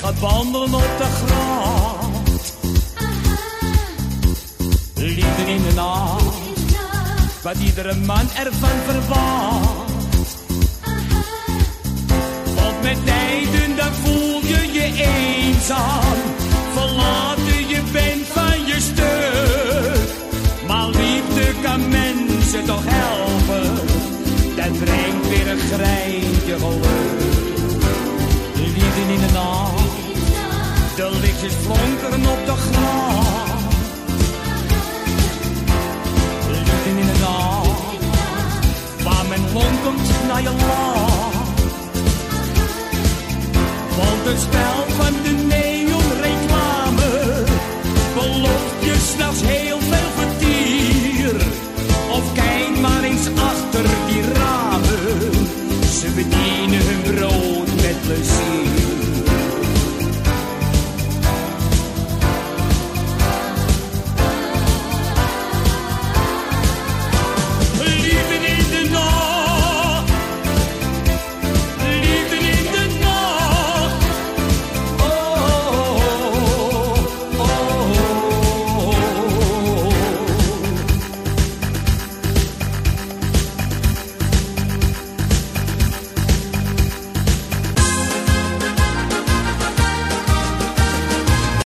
gaat wandelen op de gracht. Liefde in de nacht, wat iedere man ervan verwacht. Want met tijden dan voel je je eenzaam, verlaten je bent van je stuk. Maar liefde kan mensen toch helpen, dat brengt weer een je. Lieden in de nacht, de lichtjes flonkeren op de grond. Lieden in de nacht, waar men lonkend naar je land. Want het spel eine Brot mit Lucille.